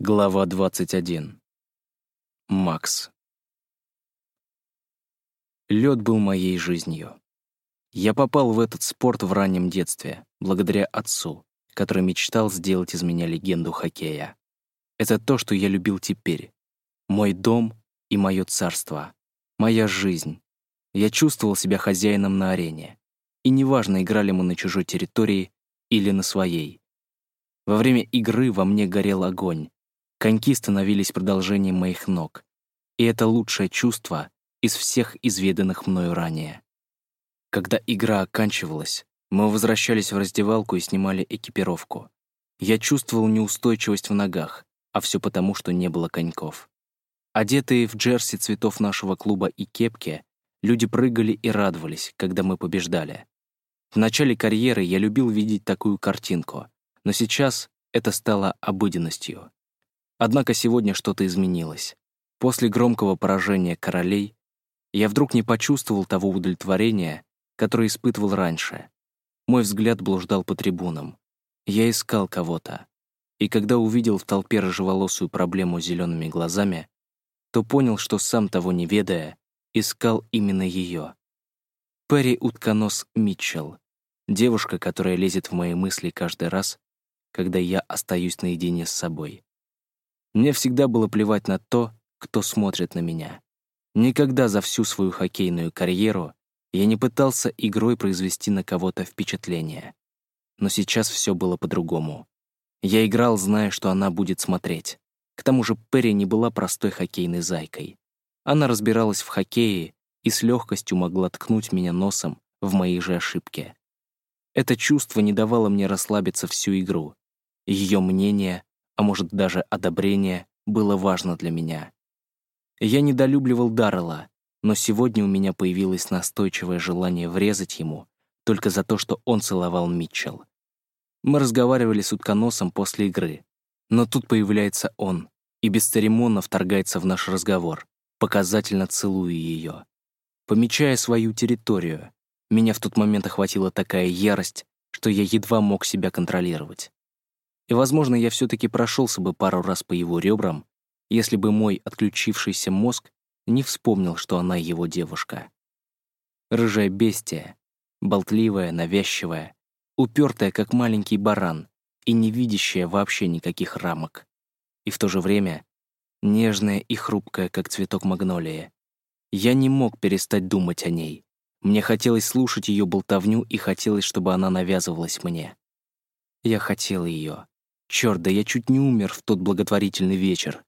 Глава 21. Макс. Лед был моей жизнью. Я попал в этот спорт в раннем детстве, благодаря отцу, который мечтал сделать из меня легенду хоккея. Это то, что я любил теперь. Мой дом и мое царство. Моя жизнь. Я чувствовал себя хозяином на арене. И неважно, играли мы на чужой территории или на своей. Во время игры во мне горел огонь, Коньки становились продолжением моих ног, и это лучшее чувство из всех изведанных мною ранее. Когда игра оканчивалась, мы возвращались в раздевалку и снимали экипировку. Я чувствовал неустойчивость в ногах, а все потому, что не было коньков. Одетые в джерси цветов нашего клуба и кепки, люди прыгали и радовались, когда мы побеждали. В начале карьеры я любил видеть такую картинку, но сейчас это стало обыденностью. Однако сегодня что-то изменилось. После громкого поражения королей я вдруг не почувствовал того удовлетворения, которое испытывал раньше. Мой взгляд блуждал по трибунам. Я искал кого-то. И когда увидел в толпе рыжеволосую проблему с зелеными глазами, то понял, что сам того не ведая, искал именно ее. Перри Утконос Митчелл, девушка, которая лезет в мои мысли каждый раз, когда я остаюсь наедине с собой. Мне всегда было плевать на то, кто смотрит на меня. Никогда за всю свою хоккейную карьеру я не пытался игрой произвести на кого-то впечатление. Но сейчас все было по-другому. Я играл, зная, что она будет смотреть. К тому же Перри не была простой хоккейной зайкой. Она разбиралась в хоккее и с легкостью могла ткнуть меня носом в мои же ошибки. Это чувство не давало мне расслабиться всю игру. Ее мнение а может даже одобрение, было важно для меня. Я недолюбливал Даррелла, но сегодня у меня появилось настойчивое желание врезать ему только за то, что он целовал Митчелл. Мы разговаривали с утконосом после игры, но тут появляется он и бесцеремонно вторгается в наш разговор, показательно целуя ее. Помечая свою территорию, меня в тот момент охватила такая ярость, что я едва мог себя контролировать. И, возможно, я все-таки прошелся бы пару раз по его ребрам, если бы мой отключившийся мозг не вспомнил, что она его девушка. Рыжая бестия, болтливая, навязчивая, упертая, как маленький баран, и не видящая вообще никаких рамок. И в то же время нежная и хрупкая, как цветок магнолии. Я не мог перестать думать о ней. Мне хотелось слушать ее болтовню и хотелось, чтобы она навязывалась мне. Я хотел ее. Черт, да я чуть не умер в тот благотворительный вечер.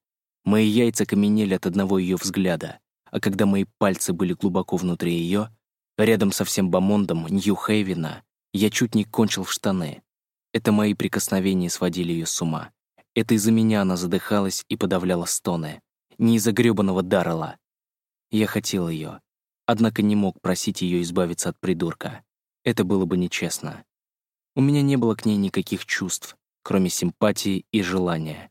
Мои яйца каменели от одного ее взгляда, а когда мои пальцы были глубоко внутри ее, рядом со всем бомондом Нью-Хейвена, я чуть не кончил в штаны. Это мои прикосновения сводили ее с ума. Это из-за меня она задыхалась и подавляла стоны. Не из-за грёбаного Даррела. Я хотел ее, однако не мог просить ее избавиться от придурка. Это было бы нечестно. У меня не было к ней никаких чувств, кроме симпатии и желания.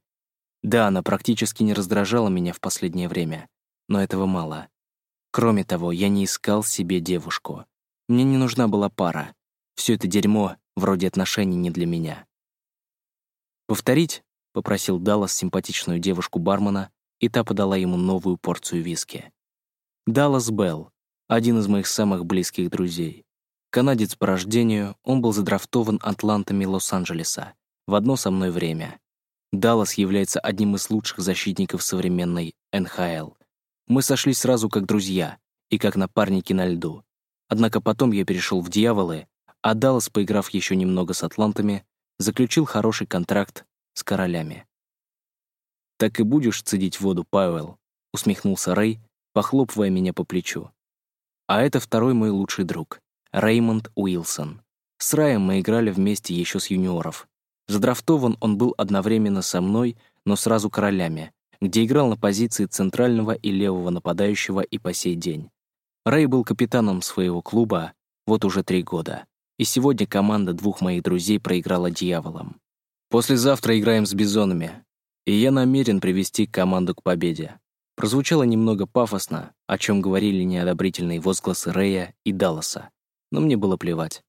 Да, она практически не раздражала меня в последнее время, но этого мало. Кроме того, я не искал себе девушку. Мне не нужна была пара. Все это дерьмо, вроде отношений, не для меня. «Повторить?» — попросил Даллас симпатичную девушку-бармена, и та подала ему новую порцию виски. Даллас Белл, один из моих самых близких друзей. Канадец по рождению, он был задрафтован атлантами Лос-Анджелеса в одно со мной время. Даллас является одним из лучших защитников современной НХЛ. Мы сошлись сразу как друзья и как напарники на льду. Однако потом я перешел в «Дьяволы», а Даллас, поиграв еще немного с атлантами, заключил хороший контракт с королями. «Так и будешь цедить воду, Пауэлл», — усмехнулся Рэй, похлопывая меня по плечу. А это второй мой лучший друг, Реймонд Уилсон. С Раем мы играли вместе еще с юниоров, Задрафтован он был одновременно со мной, но сразу королями, где играл на позиции центрального и левого нападающего и по сей день. Рэй был капитаном своего клуба вот уже три года, и сегодня команда двух моих друзей проиграла дьяволам. Послезавтра играем с бизонами, и я намерен привести команду к победе. Прозвучало немного пафосно, о чем говорили неодобрительные возгласы Рэя и Далласа, но мне было плевать.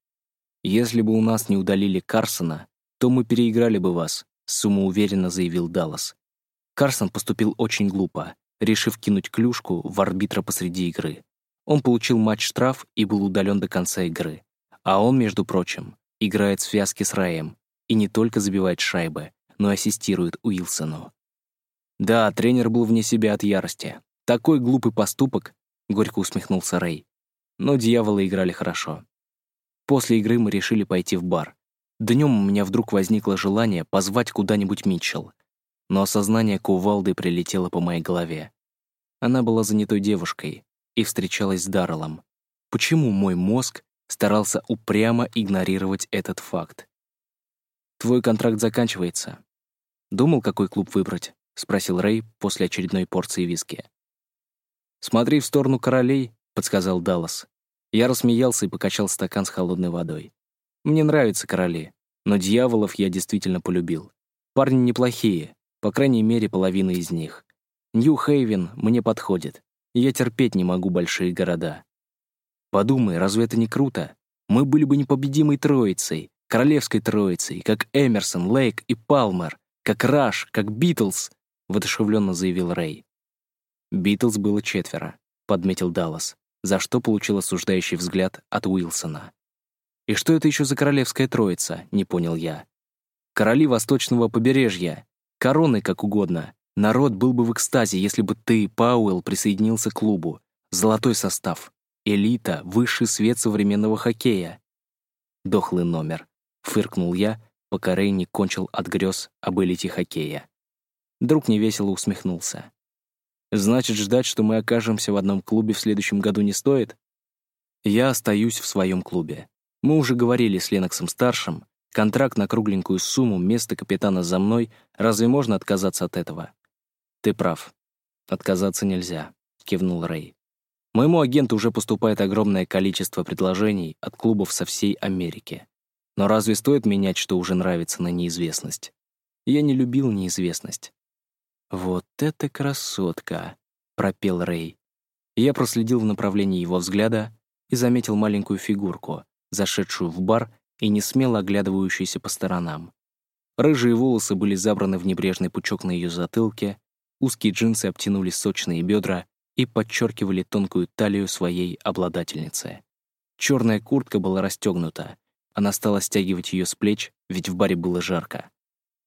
Если бы у нас не удалили Карсона, то мы переиграли бы вас», — самоуверенно заявил Даллас. Карсон поступил очень глупо, решив кинуть клюшку в арбитра посреди игры. Он получил матч-штраф и был удален до конца игры. А он, между прочим, играет в связке с Раем и не только забивает шайбы, но и ассистирует Уилсону. Да, тренер был вне себя от ярости. Такой глупый поступок, горько усмехнулся Рэй. Но дьяволы играли хорошо. После игры мы решили пойти в бар. Днем у меня вдруг возникло желание позвать куда-нибудь Митчелл. Но осознание кувалды прилетело по моей голове. Она была занятой девушкой и встречалась с Дарреллом. Почему мой мозг старался упрямо игнорировать этот факт? «Твой контракт заканчивается. Думал, какой клуб выбрать?» — спросил Рэй после очередной порции виски. «Смотри в сторону королей», — подсказал Даллас. Я рассмеялся и покачал стакан с холодной водой. Мне нравятся короли, но дьяволов я действительно полюбил. Парни неплохие, по крайней мере, половина из них. Нью-Хейвен мне подходит. Я терпеть не могу большие города. Подумай, разве это не круто? Мы были бы непобедимой троицей, королевской троицей, как Эмерсон, Лейк и Палмер, как Раш, как Битлз, воодушевленно заявил Рэй. Битлз было четверо, подметил Даллас, за что получил осуждающий взгляд от Уилсона. И что это еще за королевская троица, не понял я. Короли восточного побережья, короны как угодно. Народ был бы в экстазе, если бы ты, Пауэлл, присоединился к клубу. Золотой состав. Элита, высший свет современного хоккея. Дохлый номер. Фыркнул я, пока Рэй не кончил от грез об элите хоккея. Друг невесело усмехнулся. «Значит, ждать, что мы окажемся в одном клубе в следующем году не стоит?» «Я остаюсь в своем клубе. Мы уже говорили с Леноксом-старшим, контракт на кругленькую сумму, место капитана за мной, разве можно отказаться от этого?» «Ты прав. Отказаться нельзя», — кивнул Рэй. «Моему агенту уже поступает огромное количество предложений от клубов со всей Америки. Но разве стоит менять, что уже нравится на неизвестность? Я не любил неизвестность. «Вот это красотка!» — пропел Рэй. Я проследил в направлении его взгляда и заметил маленькую фигурку, зашедшую в бар и не смело оглядывающуюся по сторонам. Рыжие волосы были забраны в небрежный пучок на ее затылке, узкие джинсы обтянули сочные бедра и подчеркивали тонкую талию своей обладательницы. Черная куртка была расстегнута, она стала стягивать ее с плеч, ведь в баре было жарко.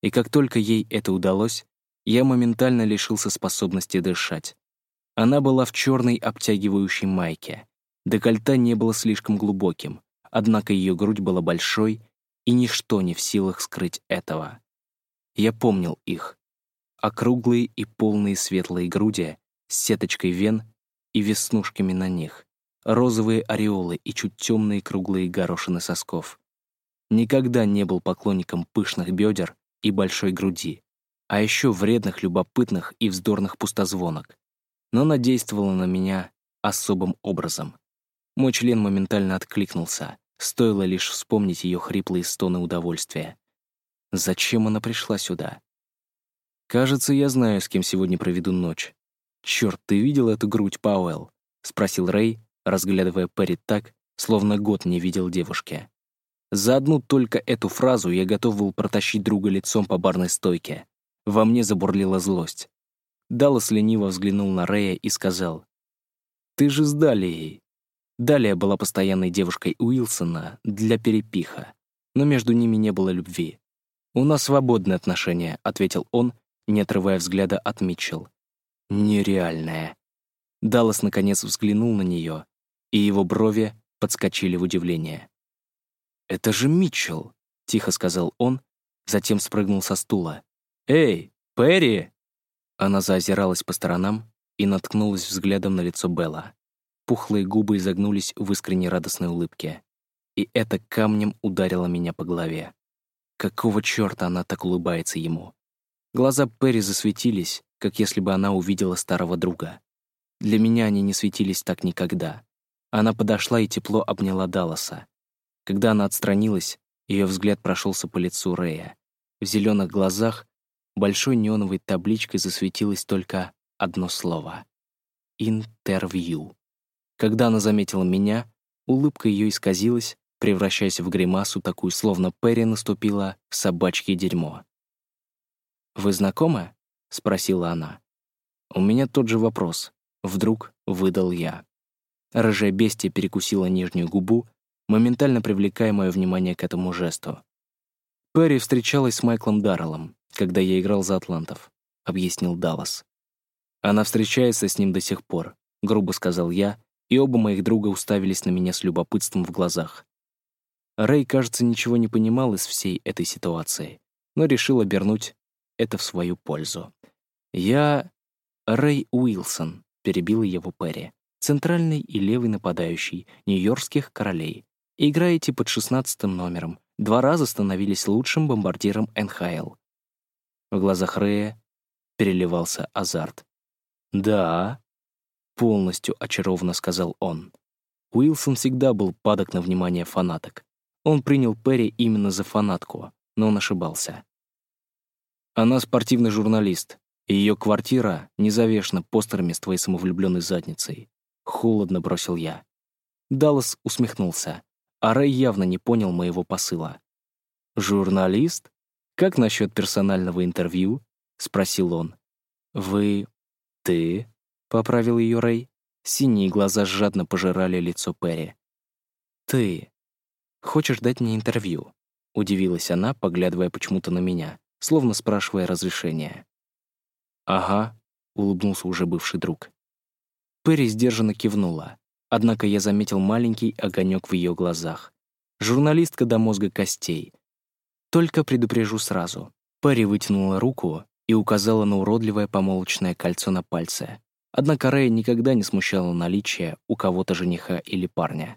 И как только ей это удалось, я моментально лишился способности дышать. Она была в черной обтягивающей майке. Декольте не было слишком глубоким, однако ее грудь была большой, и ничто не в силах скрыть этого. Я помнил их. Округлые и полные светлые груди с сеточкой вен и веснушками на них, розовые ореолы и чуть темные круглые горошины сосков. Никогда не был поклонником пышных бедер и большой груди, а еще вредных, любопытных и вздорных пустозвонок. Но она действовала на меня особым образом. Мой член моментально откликнулся, стоило лишь вспомнить ее хриплые стоны удовольствия. Зачем она пришла сюда? Кажется, я знаю, с кем сегодня проведу ночь. Черт, ты видел эту грудь, Пауэлл? спросил Рэй, разглядывая Перри так, словно год не видел девушки. За одну только эту фразу я готов был протащить друга лицом по барной стойке. Во мне забурлила злость. Даллас лениво взглянул на Рэя и сказал, «Ты же с Далией». Далия была постоянной девушкой Уилсона для перепиха, но между ними не было любви. «У нас свободные отношения», — ответил он, не отрывая взгляда от Митчелл. «Нереальное». Даллас наконец взглянул на нее, и его брови подскочили в удивление. «Это же Митчелл», — тихо сказал он, затем спрыгнул со стула. «Эй, Перри!» Она заозиралась по сторонам и наткнулась взглядом на лицо Белла. Пухлые губы изогнулись в искренней радостной улыбке. И это камнем ударило меня по голове. Какого чёрта она так улыбается ему? Глаза Перри засветились, как если бы она увидела старого друга. Для меня они не светились так никогда. Она подошла и тепло обняла Далласа. Когда она отстранилась, ее взгляд прошелся по лицу Рэя. В зеленых глазах большой неоновой табличкой засветилось только одно слово — «Интервью». Когда она заметила меня, улыбка ее исказилась, превращаясь в гримасу, такую, словно Перри наступила в собачье дерьмо. «Вы знакомы?» — спросила она. У меня тот же вопрос. Вдруг выдал я. Рыжая бестия перекусила нижнюю губу, моментально привлекая мое внимание к этому жесту. Перри встречалась с Майклом Дарреллом, когда я играл за Атлантов, объяснил Даллас. Она встречается с ним до сих пор, грубо сказал я, и оба моих друга уставились на меня с любопытством в глазах. Рэй, кажется, ничего не понимал из всей этой ситуации, но решил обернуть это в свою пользу. «Я Рэй Уилсон», — перебил его Перри, центральный и левый нападающий Нью-Йоркских королей. Играете под шестнадцатым номером. Два раза становились лучшим бомбардиром НХЛ. В глазах Рэя переливался азарт. «Да», — полностью очарованно сказал он. Уилсон всегда был падок на внимание фанаток. Он принял Перри именно за фанатку, но он ошибался. Она спортивный журналист, и ее квартира не завешена постерами с твоей самовлюбленной задницей. Холодно бросил я. Даллас усмехнулся, а Рэй явно не понял моего посыла. «Журналист? Как насчет персонального интервью?» — спросил он. «Вы «Ты?» — поправил ее Рэй. Синие глаза жадно пожирали лицо Перри. «Ты хочешь дать мне интервью?» — удивилась она, поглядывая почему-то на меня, словно спрашивая разрешения. «Ага», — улыбнулся уже бывший друг. Перри сдержанно кивнула, однако я заметил маленький огонек в ее глазах. Журналистка до мозга костей. Только предупрежу сразу. Перри вытянула руку и указала на уродливое помолочное кольцо на пальце. Однако Рэй никогда не смущало наличие у кого-то жениха или парня.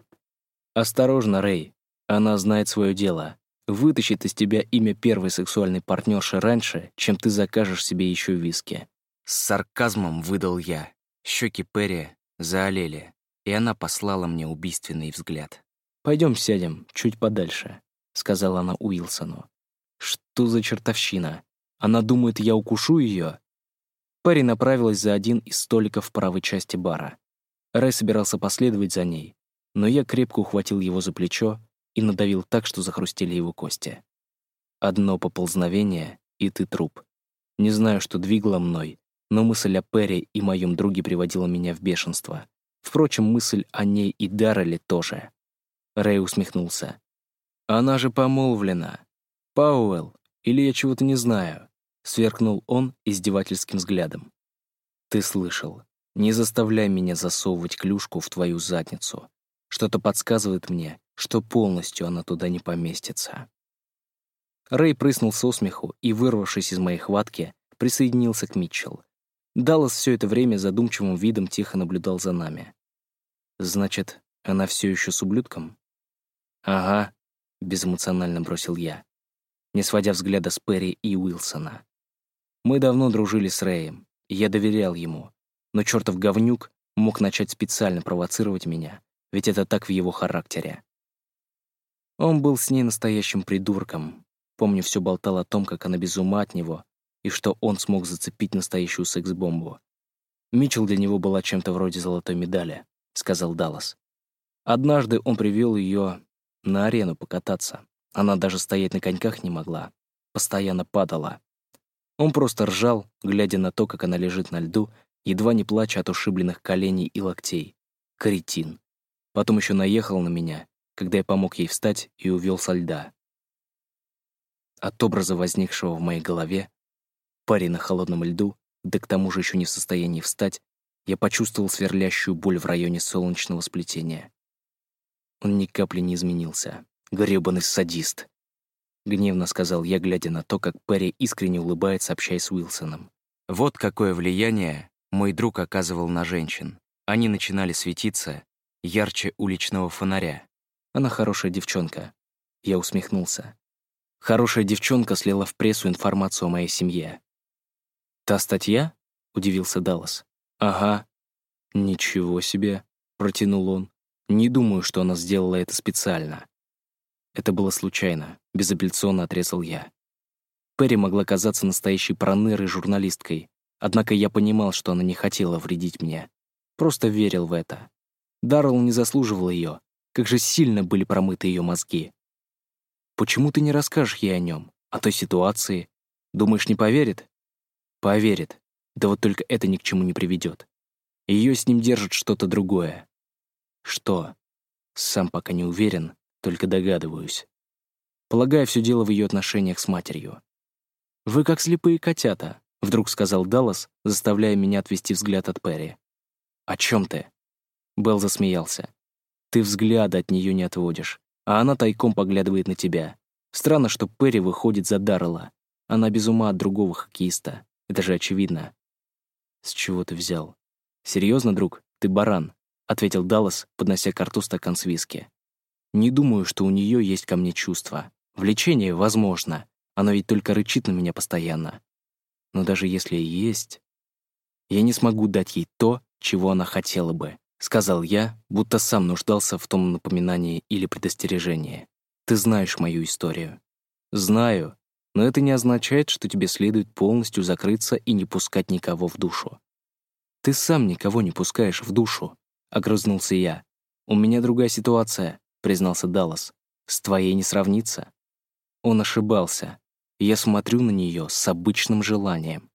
«Осторожно, Рэй. Она знает свое дело. Вытащит из тебя имя первой сексуальной партнерши раньше, чем ты закажешь себе еще виски». С сарказмом выдал я. Щеки Перри заолели, и она послала мне убийственный взгляд. Пойдем сядем чуть подальше», — сказала она Уилсону. «Что за чертовщина? Она думает, я укушу ее. Парень направилась за один из столиков в правой части бара. Рэй собирался последовать за ней, но я крепко ухватил его за плечо и надавил так, что захрустели его кости. Одно поползновение, и ты труп. Не знаю, что двигало мной, но мысль о Перри и моем друге приводила меня в бешенство. Впрочем, мысль о ней и Дарреле тоже. Рэй усмехнулся. «Она же помолвлена. Пауэлл, или я чего-то не знаю?» — сверкнул он издевательским взглядом. «Ты слышал. Не заставляй меня засовывать клюшку в твою задницу. Что-то подсказывает мне, что полностью она туда не поместится». Рэй прыснул со смеху и, вырвавшись из моей хватки, присоединился к Митчелл. Даллас все это время задумчивым видом тихо наблюдал за нами. «Значит, она все еще с ублюдком?» «Ага», — безэмоционально бросил я не сводя взгляда с Перри и Уилсона. Мы давно дружили с Рэем, и я доверял ему, но чертов говнюк мог начать специально провоцировать меня, ведь это так в его характере. Он был с ней настоящим придурком. Помню, все болтал о том, как она без ума от него, и что он смог зацепить настоящую секс-бомбу. Митчелл для него была чем-то вроде золотой медали, сказал Даллас. Однажды он привел ее на арену покататься. Она даже стоять на коньках не могла, постоянно падала. Он просто ржал, глядя на то, как она лежит на льду, едва не плача от ушибленных коленей и локтей. Каретин. Потом еще наехал на меня, когда я помог ей встать и увел со льда. От образа, возникшего в моей голове, парень на холодном льду, да к тому же еще не в состоянии встать, я почувствовал сверлящую боль в районе солнечного сплетения. Он ни капли не изменился грёбаный садист», — гневно сказал я, глядя на то, как Перри искренне улыбается, общаясь с Уилсоном. Вот какое влияние мой друг оказывал на женщин. Они начинали светиться ярче уличного фонаря. Она хорошая девчонка. Я усмехнулся. Хорошая девчонка слила в прессу информацию о моей семье. «Та статья?» — удивился Даллас. «Ага». «Ничего себе», — протянул он. «Не думаю, что она сделала это специально. Это было случайно, безапелляционно отрезал я. Перри могла казаться настоящей пронырой журналисткой, однако я понимал, что она не хотела вредить мне. Просто верил в это. Даррелл не заслуживал ее, как же сильно были промыты ее мозги. «Почему ты не расскажешь ей о нем, о той ситуации? Думаешь, не поверит?» Поверит. Да вот только это ни к чему не приведет. Ее с ним держит что-то другое. Что? Сам пока не уверен, только догадываюсь. Полагаю, все дело в ее отношениях с матерью. «Вы как слепые котята», — вдруг сказал Даллас, заставляя меня отвести взгляд от Перри. «О чем ты?» Белл засмеялся. «Ты взгляда от нее не отводишь, а она тайком поглядывает на тебя. Странно, что Перри выходит за Даррелла. Она без ума от другого хоккеиста. Это же очевидно». «С чего ты взял?» «Серьезно, друг, ты баран», — ответил Даллас, поднося к рту стакан с виски. «Не думаю, что у нее есть ко мне чувства. Влечение возможно. Оно ведь только рычит на меня постоянно. Но даже если и есть, я не смогу дать ей то, чего она хотела бы», — сказал я, будто сам нуждался в том напоминании или предостережении. «Ты знаешь мою историю». «Знаю, но это не означает, что тебе следует полностью закрыться и не пускать никого в душу. «Ты сам никого не пускаешь в душу», — огрызнулся я. «У меня другая ситуация», — признался Даллас. «С твоей не сравнится». Он ошибался. Я смотрю на нее с обычным желанием.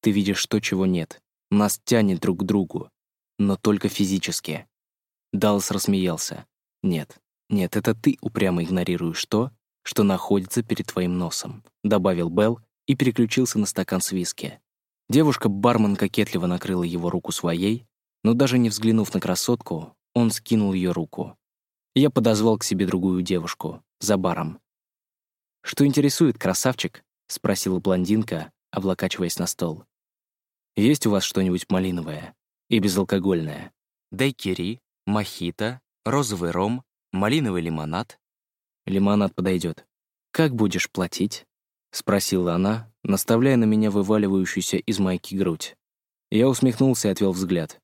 Ты видишь то, чего нет. Нас тянет друг к другу. Но только физически. Даллас рассмеялся. «Нет, нет, это ты упрямо игнорируешь то, что находится перед твоим носом», добавил Белл и переключился на стакан с виски. Девушка-бармен кокетливо накрыла его руку своей, но даже не взглянув на красотку, он скинул ее руку. Я подозвал к себе другую девушку, за баром. «Что интересует, красавчик?» — спросила блондинка, облокачиваясь на стол. «Есть у вас что-нибудь малиновое и безалкогольное? Дайкири, мохито, розовый ром, малиновый лимонад?» «Лимонад подойдет. Как будешь платить?» — спросила она, наставляя на меня вываливающуюся из майки грудь. Я усмехнулся и отвел взгляд.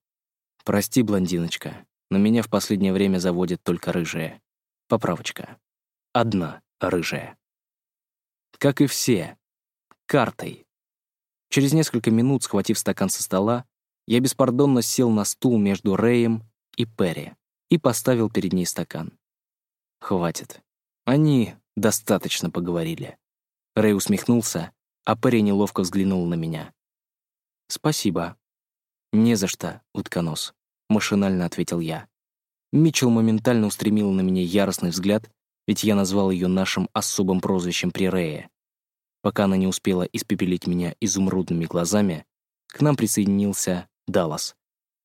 «Прости, блондиночка, но меня в последнее время заводят только рыжие. Поправочка. Одна рыжая. Как и все. Картой. Через несколько минут, схватив стакан со стола, я беспардонно сел на стул между Рэем и Перри и поставил перед ней стакан. Хватит. Они достаточно поговорили. Рэй усмехнулся, а Перри неловко взглянул на меня. «Спасибо». «Не за что, утконос», — машинально ответил я. Митчелл моментально устремил на меня яростный взгляд, ведь я назвал ее нашим особым прозвищем при Рее. Пока она не успела испепелить меня изумрудными глазами, к нам присоединился Даллас.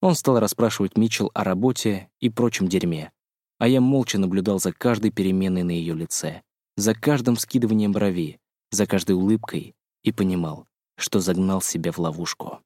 Он стал расспрашивать Митчелл о работе и прочем дерьме, а я молча наблюдал за каждой переменой на ее лице, за каждым скидыванием брови, за каждой улыбкой и понимал, что загнал себя в ловушку.